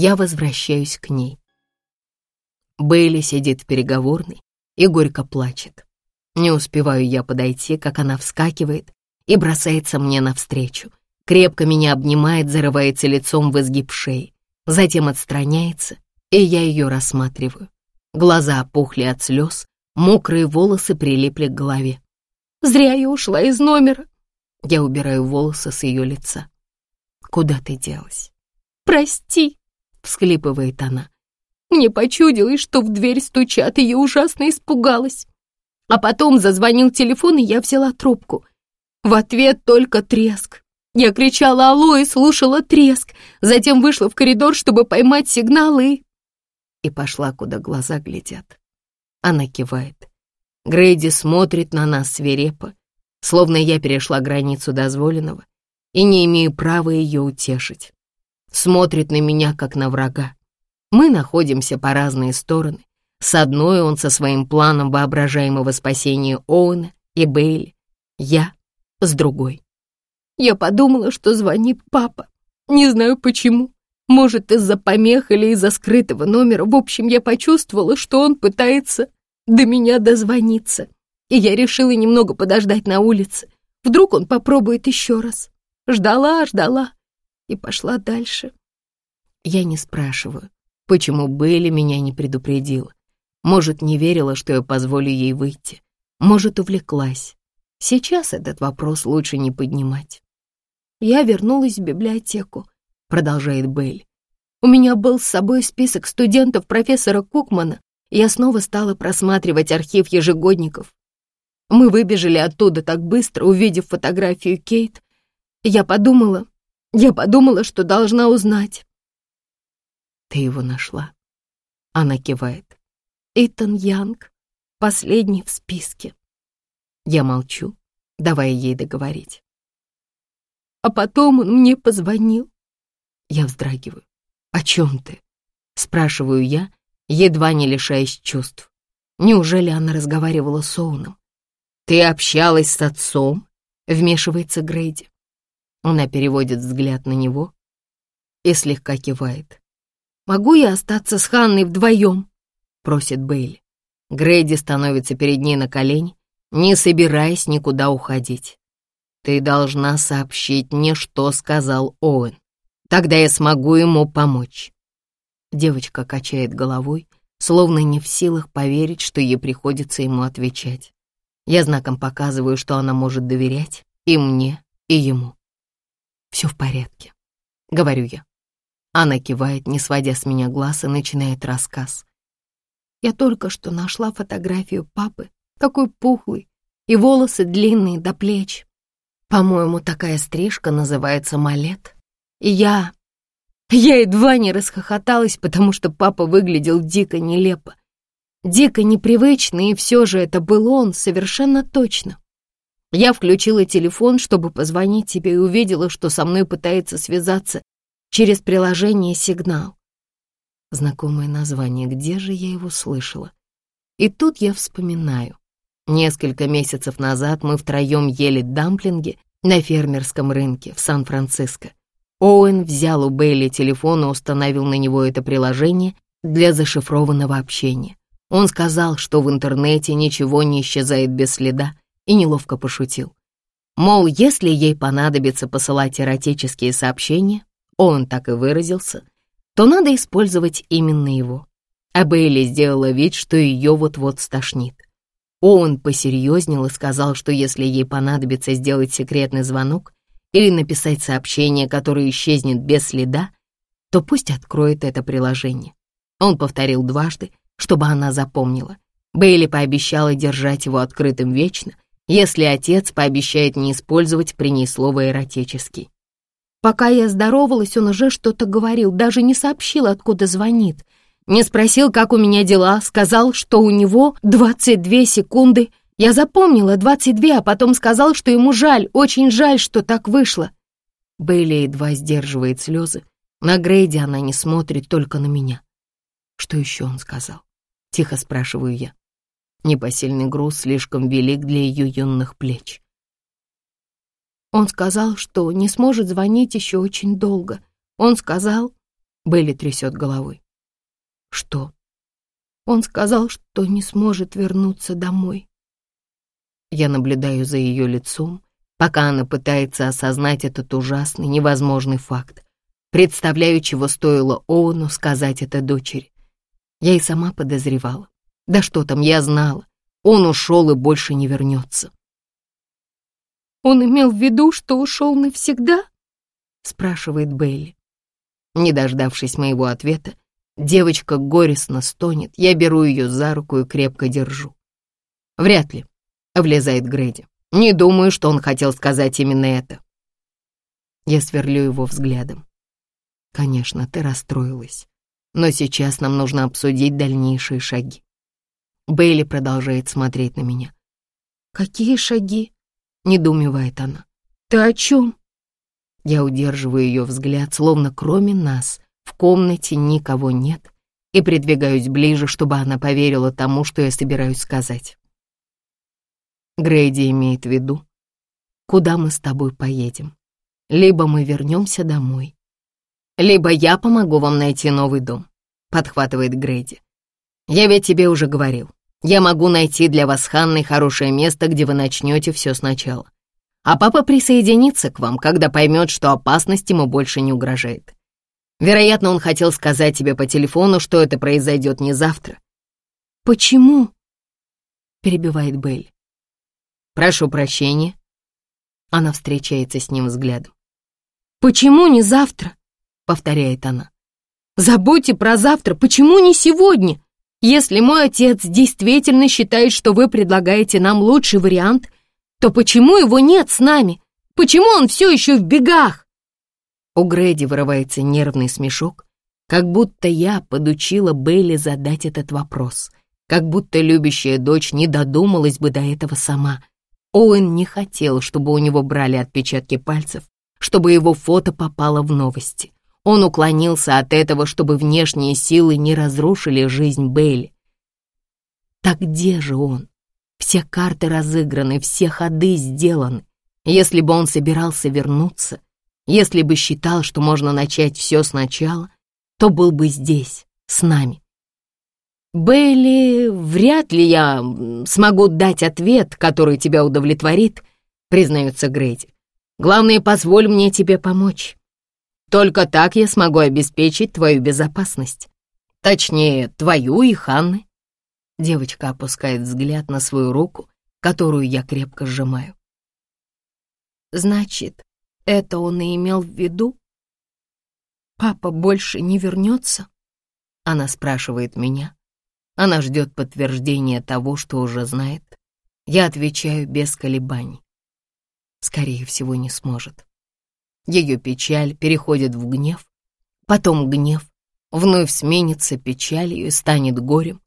Я возвращаюсь к ней. Бейли сидит в переговорной и горько плачет. Не успеваю я подойти, как она вскакивает и бросается мне навстречу. Крепко меня обнимает, зарывается лицом в изгиб шеи. Затем отстраняется, и я ее рассматриваю. Глаза опухли от слез, мокрые волосы прилипли к голове. Зря я ушла из номера. Я убираю волосы с ее лица. Куда ты делась? Прости, всхлипывает она. Мне почудилось, что в дверь стучат, и я ужасно испугалась. А потом зазвонил телефон, и я взяла трубку. В ответ только треск. Я кричала «Алло» и слушала треск, затем вышла в коридор, чтобы поймать сигналы и пошла, куда глаза глядят. Она кивает. Грейди смотрит на нас свирепо, словно я перешла границу дозволенного и не имею права ее утешить. Смотрит на меня, как на врага. Мы находимся по разные стороны. С одной он со своим планом воображаемого спасения Оуэна и Бейли. Я с другой. Я подумала, что звонит папа. Не знаю почему. Может, из-за помех или из-за скрытого номера. В общем, я почувствовала, что он пытается до меня дозвониться. И я решила немного подождать на улице. Вдруг он попробует еще раз. Ждала, ждала и пошла дальше. Я не спрашиваю, почему Белли меня не предупредила. Может, не верила, что я позволю ей выйти. Может, увлеклась. Сейчас этот вопрос лучше не поднимать. Я вернулась в библиотеку, продолжает Белль. У меня был с собой список студентов профессора Кукмана, и я снова стала просматривать архив ежегодников. Мы выбежали оттуда так быстро, увидев фотографию Кейт. Я подумала, я подумала, что должна узнать. Ты его нашла? Она кивает. Итан Янг, последний в списке. Я молчу, давая ей договорить. А потом он мне позвонил. Я вздрагиваю. «О чем ты?» — спрашиваю я, едва не лишаясь чувств. Неужели она разговаривала с Оуном? «Ты общалась с отцом?» — вмешивается Грейди. Она переводит взгляд на него и слегка кивает. «Могу я остаться с Ханной вдвоем?» — просит Бейли. Грейди становится перед ней на колени, не собираясь никуда уходить. «Ты должна сообщить мне, что сказал Оуэн. Тогда я смогу ему помочь». Девочка качает головой, словно не в силах поверить, что ей приходится ему отвечать. Я знаком показываю, что она может доверять и мне, и ему. «Все в порядке», — говорю я. Она кивает, не сводя с меня глаз, и начинает рассказ. Я только что нашла фотографию папы, такой пухлый, и волосы длинные до плеч. По-моему, такая стрижка называется малет. И я... Я едва не расхохоталась, потому что папа выглядел дико нелепо. Дико непривычно, и все же это был он, совершенно точно. Я включила телефон, чтобы позвонить тебе, и увидела, что со мной пытается связаться через приложение «Сигнал». Знакомое название, где же я его слышала? И тут я вспоминаю. Несколько месяцев назад мы втроем ели дамплинги на фермерском рынке в Сан-Франциско. Оуэн взял у Бейли телефон и установил на него это приложение для зашифрованного общения. Он сказал, что в интернете ничего не исчезает без следа, и неловко пошутил. Мол, если ей понадобится посылать эротические сообщения, он так и выразился, то надо использовать именно его. А Бейли сделала вид, что ее вот-вот стошнит. Оуэн посерьезнел и сказал, что если ей понадобится сделать секретный звонок, или написать сообщение, которое исчезнет без следа, то пусть откроет это приложение. Он повторил дважды, чтобы она запомнила. Бейли пообещала держать его открытым вечно, если отец пообещает не использовать при ней слово «эротический». Пока я здоровалась, он уже что-то говорил, даже не сообщил, откуда звонит. Не спросил, как у меня дела, сказал, что у него 22 секунды я запомнила 22, а потом сказал, что ему жаль, очень жаль, что так вышло. Бейли едва сдерживает слезы. На Грейди она не смотрит, только на меня. Что еще он сказал? Тихо спрашиваю я. Непосильный груз слишком велик для ее юных плеч. Он сказал, что не сможет звонить еще очень долго. Он сказал, Белли трясет головой. Что? Он сказал, что не сможет вернуться домой. Я наблюдаю за ее лицом, пока она пытается осознать этот ужасный, невозможный факт. Представляю, чего стоило Оуну сказать это дочери. Я и сама подозревала. Да что там, я знала. Он ушел и больше не вернется. «Он имел в виду, что ушел навсегда?» — спрашивает Бейли. Не дождавшись моего ответа, девочка горестно стонет. Я беру ее за руку и крепко держу. «Вряд ли», — влезает Грэди. «Не думаю, что он хотел сказать именно это». Я сверлю его взглядом. «Конечно, ты расстроилась, но сейчас нам нужно обсудить дальнейшие шаги». Бейли продолжает смотреть на меня. «Какие шаги?» — недоумевает она. «Ты о чем?» Я удерживаю ее взгляд, словно кроме нас в комнате никого нет, и придвигаюсь ближе, чтобы она поверила тому, что я собираюсь сказать. Грейди имеет в виду, куда мы с тобой поедем. Либо мы вернемся домой, либо я помогу вам найти новый дом, подхватывает Грейди. Я ведь тебе уже говорил, я могу найти для вас, Ханной, хорошее место, где вы начнете все сначала а папа присоединится к вам, когда поймет, что опасность ему больше не угрожает. Вероятно, он хотел сказать тебе по телефону, что это произойдет не завтра. «Почему?» — перебивает Белль. «Прошу прощения». Она встречается с ним взглядом. «Почему не завтра?» — повторяет она. «Забудьте про завтра, почему не сегодня? Если мой отец действительно считает, что вы предлагаете нам лучший вариант, то почему его нет с нами? Почему он все еще в бегах? У Грэди вырывается нервный смешок, как будто я подучила Бейли задать этот вопрос, как будто любящая дочь не додумалась бы до этого сама. Оуэн не хотел, чтобы у него брали отпечатки пальцев, чтобы его фото попало в новости. Он уклонился от этого, чтобы внешние силы не разрушили жизнь Бейли. Так где же он? Все карты разыграны, все ходы сделаны. Если бы он собирался вернуться, если бы считал, что можно начать все сначала, то был бы здесь, с нами. «Бейли, вряд ли я смогу дать ответ, который тебя удовлетворит», признается Грейди. «Главное, позволь мне тебе помочь. Только так я смогу обеспечить твою безопасность. Точнее, твою и Ханны. Девочка опускает взгляд на свою руку, которую я крепко сжимаю. Значит, это он и имел в виду? Папа больше не вернется? Она спрашивает меня. Она ждет подтверждения того, что уже знает. Я отвечаю без колебаний. Скорее всего, не сможет. Ее печаль переходит в гнев, потом гнев вновь сменится печалью и станет горем,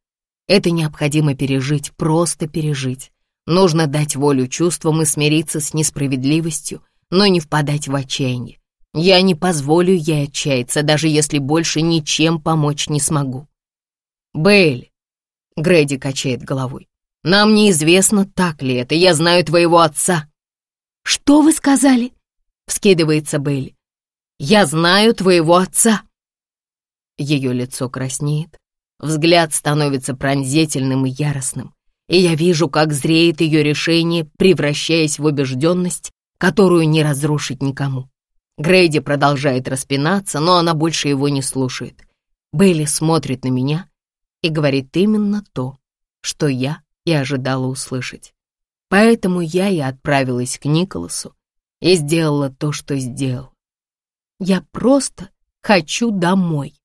это необходимо пережить, просто пережить. Нужно дать волю чувствам и смириться с несправедливостью, но не впадать в отчаяние. Я не позволю ей отчаяться, даже если больше ничем помочь не смогу. Бэйли, Грэди качает головой, нам неизвестно, так ли это, я знаю твоего отца. Что вы сказали? Вскидывается Бэйли. Я знаю твоего отца. Ее лицо краснеет, Взгляд становится пронзительным и яростным, и я вижу, как зреет ее решение, превращаясь в убежденность, которую не разрушить никому. Грейди продолжает распинаться, но она больше его не слушает. Бейли смотрит на меня и говорит именно то, что я и ожидала услышать. Поэтому я и отправилась к Николасу и сделала то, что сделал. Я просто хочу домой.